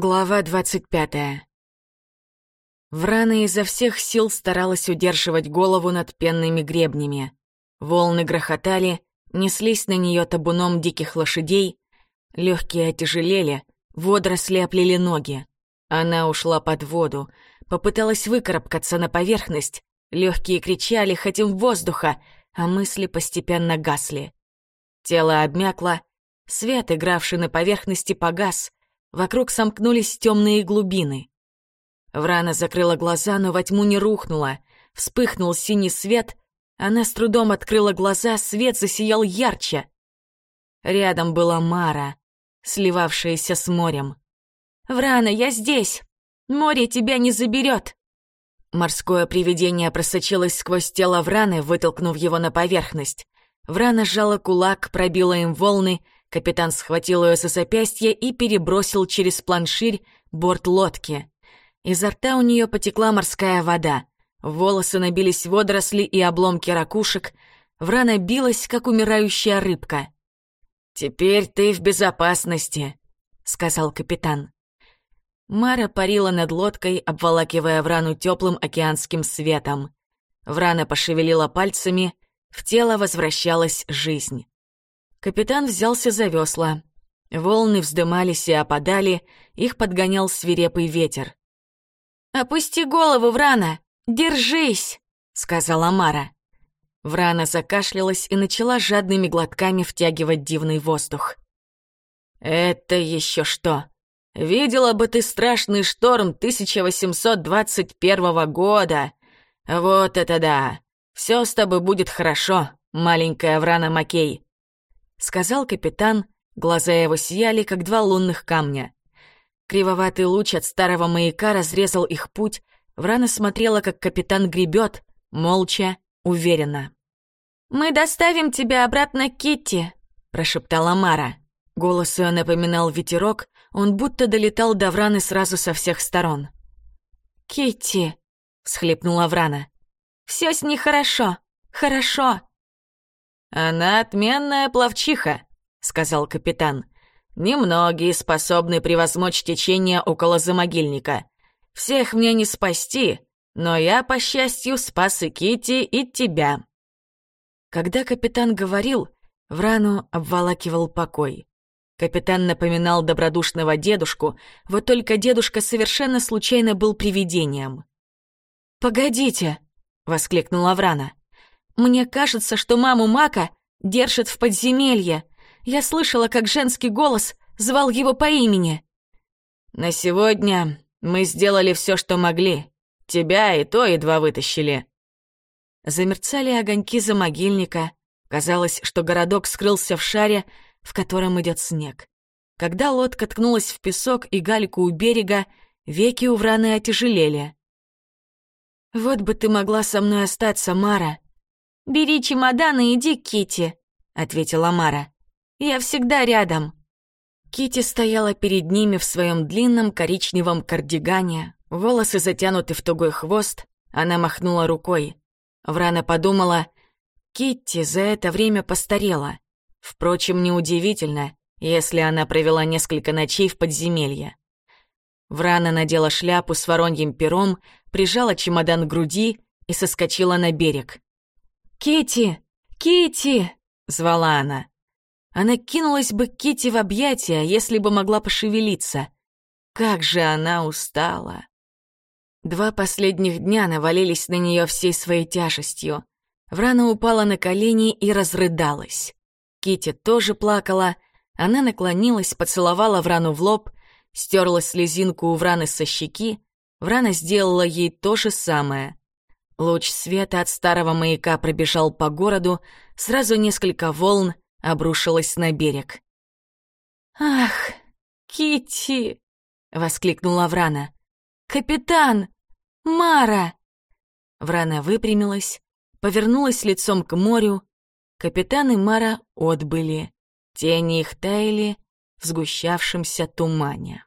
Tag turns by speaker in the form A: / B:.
A: Глава двадцать пятая. Врана изо всех сил старалась удерживать голову над пенными гребнями. Волны грохотали, неслись на нее табуном диких лошадей, легкие отяжелели, водоросли оплели ноги. Она ушла под воду, попыталась выкарабкаться на поверхность, легкие кричали «хотим воздуха», а мысли постепенно гасли. Тело обмякло, свет, игравший на поверхности, погас — Вокруг сомкнулись темные глубины. Врана закрыла глаза, но во тьму не рухнула. Вспыхнул синий свет. Она с трудом открыла глаза, свет засиял ярче. Рядом была Мара, сливавшаяся с морем. «Врана, я здесь! Море тебя не заберет!» Морское привидение просочилось сквозь тело Враны, вытолкнув его на поверхность. Врана сжала кулак, пробила им волны — Капитан схватил ее со запястья и перебросил через планширь борт лодки. Изо рта у нее потекла морская вода. волосы набились водоросли и обломки ракушек. Врана билась, как умирающая рыбка. «Теперь ты в безопасности», — сказал капитан. Мара парила над лодкой, обволакивая Врану теплым океанским светом. Врана пошевелила пальцами, в тело возвращалась жизнь. Капитан взялся за весла. Волны вздымались и опадали, их подгонял свирепый ветер. «Опусти голову, Врана! Держись!» — сказала Мара. Врана закашлялась и начала жадными глотками втягивать дивный воздух. «Это еще что? Видела бы ты страшный шторм 1821 года! Вот это да! Все с тобой будет хорошо, маленькая Врана Макей!» — сказал капитан, глаза его сияли, как два лунных камня. Кривоватый луч от старого маяка разрезал их путь, Врана смотрела, как капитан гребет, молча, уверенно. «Мы доставим тебя обратно Китти», — прошептала Мара. Голос ее напоминал ветерок, он будто долетал до Враны сразу со всех сторон. «Китти», — всхлипнула Врана. «Все с ней хорошо, хорошо». «Она отменная пловчиха», — сказал капитан. «Немногие способны превозмочь течение около замогильника. Всех мне не спасти, но я, по счастью, спас и Кити, и тебя». Когда капитан говорил, в рану обволакивал покой. Капитан напоминал добродушного дедушку, вот только дедушка совершенно случайно был привидением. «Погодите!» — воскликнула Врана. Мне кажется, что маму Мака держат в подземелье. Я слышала, как женский голос звал его по имени. На сегодня мы сделали все, что могли. Тебя и то едва вытащили. Замерцали огоньки за могильника. Казалось, что городок скрылся в шаре, в котором идет снег. Когда лодка ткнулась в песок и гальку у берега, веки у Враны отяжелели. «Вот бы ты могла со мной остаться, Мара», «Бери чемодан и иди к Кити, ответила Мара. «Я всегда рядом». Кити стояла перед ними в своем длинном коричневом кардигане, волосы затянуты в тугой хвост, она махнула рукой. Врана подумала, Китти за это время постарела. Впрочем, неудивительно, если она провела несколько ночей в подземелье. Врана надела шляпу с вороньим пером, прижала чемодан к груди и соскочила на берег. Кити, Кити! звала она. Она кинулась бы к Кити в объятия, если бы могла пошевелиться. Как же она устала! Два последних дня навалились на нее всей своей тяжестью. Врана упала на колени и разрыдалась. Кити тоже плакала. Она наклонилась, поцеловала Врану в лоб, стерла слезинку у Враны со щеки. Врана сделала ей то же самое. Луч света от старого маяка пробежал по городу, сразу несколько волн обрушилось на берег. «Ах, Кити! воскликнула Врана. «Капитан! Мара!» Врана выпрямилась, повернулась лицом к морю. Капитан и Мара отбыли. Тени их таяли в сгущавшемся тумане.